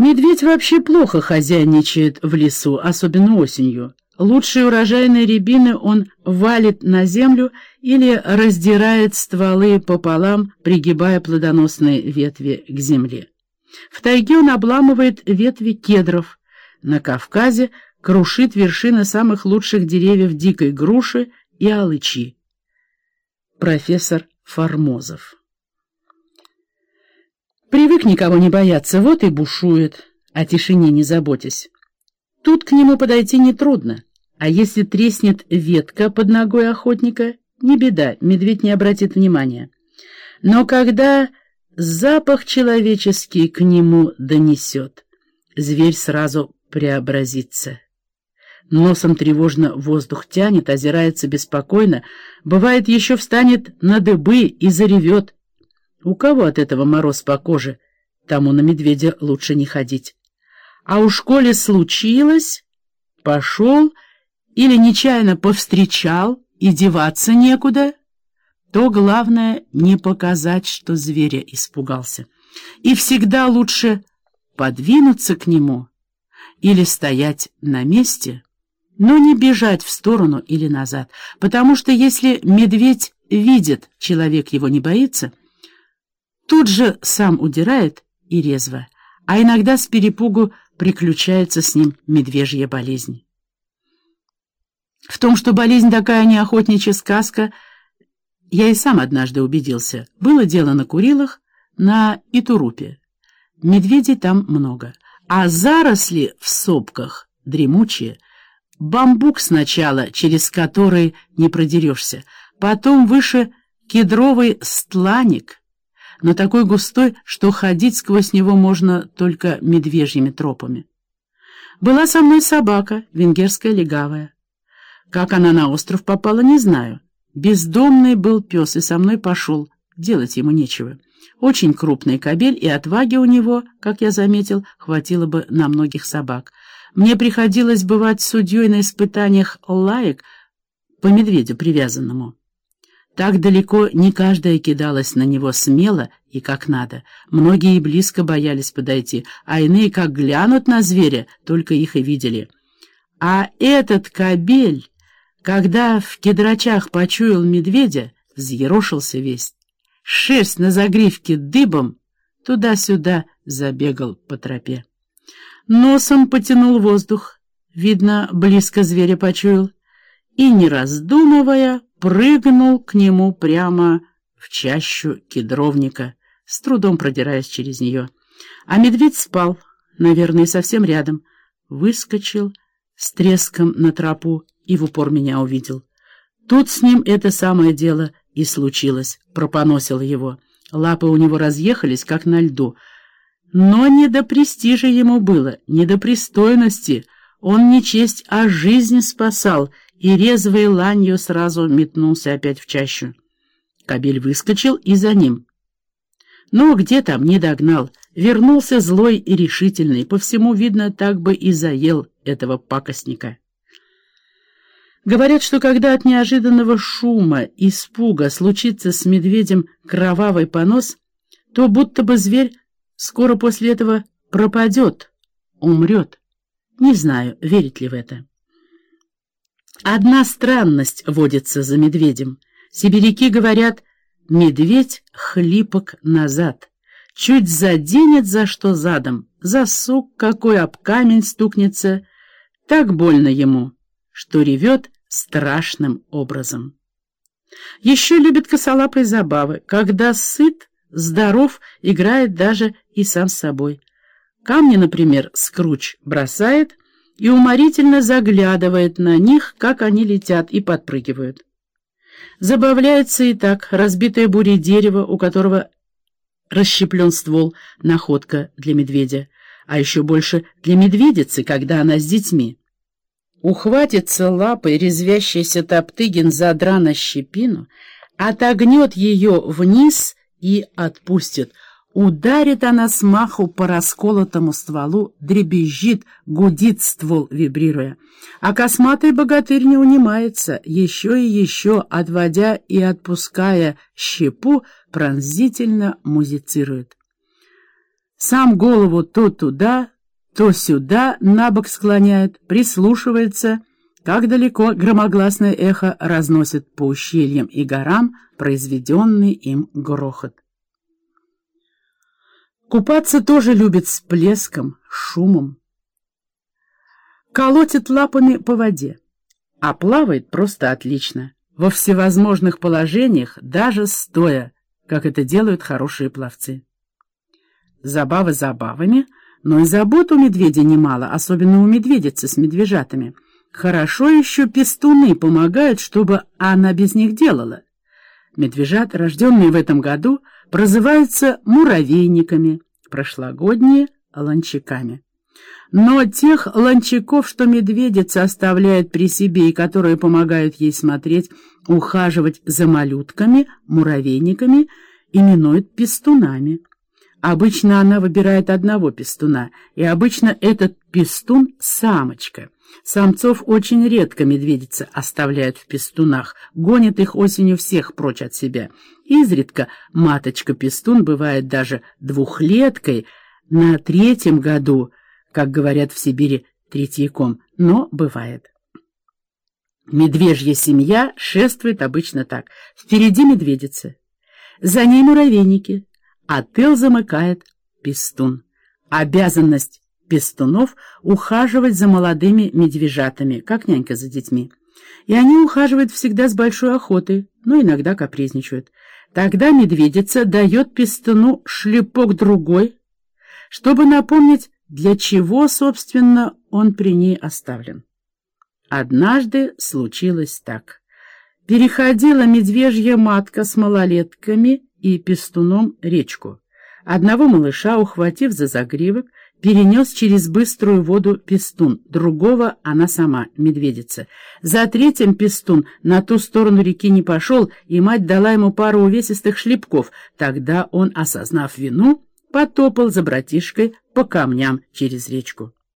Медведь вообще плохо хозяйничает в лесу, особенно осенью. Лучшие урожайные рябины он валит на землю или раздирает стволы пополам, пригибая плодоносные ветви к земле. В тайге он обламывает ветви кедров. На Кавказе крушит вершины самых лучших деревьев дикой груши и алычи. Профессор Формозов Привык никого не бояться, вот и бушует, о тишине не заботясь. Тут к нему подойти нетрудно, а если треснет ветка под ногой охотника, не беда, медведь не обратит внимания. Но когда запах человеческий к нему донесет, зверь сразу преобразится. Носом тревожно воздух тянет, озирается беспокойно, бывает еще встанет на дыбы и заревет — у кого от этого мороз по коже, тому на медведя лучше не ходить. А у школе случилось, пошел или нечаянно повстречал и деваться некуда, то главное не показать, что зверя испугался. И всегда лучше подвинуться к нему или стоять на месте, но не бежать в сторону или назад, потому что если медведь видит, человек его не боится — тут же сам удирает и резво, а иногда с перепугу приключается с ним медвежья болезнь. В том, что болезнь такая не охотничья сказка, я и сам однажды убедился. Было дело на Курилах, на Итурупе. Медведей там много, а заросли в сопках дремучие. Бамбук сначала, через который не продерешься, потом выше кедровый стланик — но такой густой, что ходить сквозь него можно только медвежьими тропами. Была со мной собака, венгерская легавая. Как она на остров попала, не знаю. Бездомный был пес и со мной пошел, делать ему нечего. Очень крупный кобель, и отваги у него, как я заметил, хватило бы на многих собак. Мне приходилось бывать судьей на испытаниях лаек по медведю привязанному. Так далеко не каждая кидалась на него смело и как надо. Многие и близко боялись подойти, а иные, как глянут на зверя, только их и видели. А этот кобель, когда в кедрачах почуял медведя, взъерошился весь. Шерсть на загривке дыбом туда-сюда забегал по тропе. Носом потянул воздух, видно, близко зверя почуял, и, не раздумывая, прыгнул к нему прямо в чащу кедровника, с трудом продираясь через нее. А медведь спал, наверное, совсем рядом, выскочил с треском на тропу и в упор меня увидел. Тут с ним это самое дело и случилось, пропоносил его. Лапы у него разъехались, как на льду. Но не до престижа ему было, не до пристойности. Он не честь, а жизнь спасал — и резвой ланью сразу метнулся опять в чащу. Кабель выскочил и за ним. Но где там, не догнал. Вернулся злой и решительный. По всему, видно, так бы и заел этого пакостника. Говорят, что когда от неожиданного шума, испуга случится с медведем кровавый понос, то будто бы зверь скоро после этого пропадет, умрет. Не знаю, верить ли в это. Одна странность водится за медведем. Сибиряки говорят, медведь хлипок назад. Чуть заденет за что задом, за сук какой об камень стукнется. Так больно ему, что ревет страшным образом. Еще любит косолапые забавы. Когда сыт, здоров, играет даже и сам с собой. Камни, например, скруч бросает, и уморительно заглядывает на них, как они летят и подпрыгивают. Забавляется и так разбитое бурей дерево, у которого расщеплен ствол, находка для медведя, а еще больше для медведицы, когда она с детьми. Ухватится лапой резвящийся Топтыгин за драна щепину, отогнет ее вниз и отпустит — Ударит она смаху по расколотому стволу, дребезжит, гудит ствол, вибрируя. А косматый богатырь не унимается, еще и еще, отводя и отпуская щепу, пронзительно музицирует. Сам голову то туда, то сюда на бок склоняет, прислушивается, как далеко громогласное эхо разносит по ущельям и горам произведенный им грохот. Купаться тоже любит с плеском, шумом. Колотит лапами по воде, а плавает просто отлично, во всевозможных положениях, даже стоя, как это делают хорошие пловцы. Забавы забавами, но и забот у медведя немало, особенно у медведицы с медвежатами. Хорошо еще пестуны помогают, чтобы она без них делала. Медвежат, рожденные в этом году, прозываются муравейниками, прошлогодние — ланчиками. Но тех ланчиков, что медведица оставляет при себе и которые помогают ей смотреть, ухаживать за малютками, муравейниками, именуют пестунами. Обычно она выбирает одного пестуна, и обычно этот пестун — самочка. Самцов очень редко медведица оставляют в пестунах, гонит их осенью всех прочь от себя. Изредка маточка-пестун бывает даже двухлеткой, на третьем году, как говорят в Сибири, третьяком, но бывает. Медвежья семья шествует обычно так. Впереди медведица, за ней муравейники, а тыл замыкает пестун. Обязанность пестунов ухаживать за молодыми медвежатами, как нянька за детьми. И они ухаживают всегда с большой охотой, но иногда капризничают. Тогда медведица дает пестуну шлепок другой, чтобы напомнить, для чего, собственно, он при ней оставлен. Однажды случилось так. Переходила медвежья матка с малолетками и пестуном речку. Одного малыша, ухватив за загривок, перенес через быструю воду пестун, другого она сама, медведица. За третьим пестун на ту сторону реки не пошел, и мать дала ему пару увесистых шлепков. Тогда он, осознав вину, потопал за братишкой по камням через речку.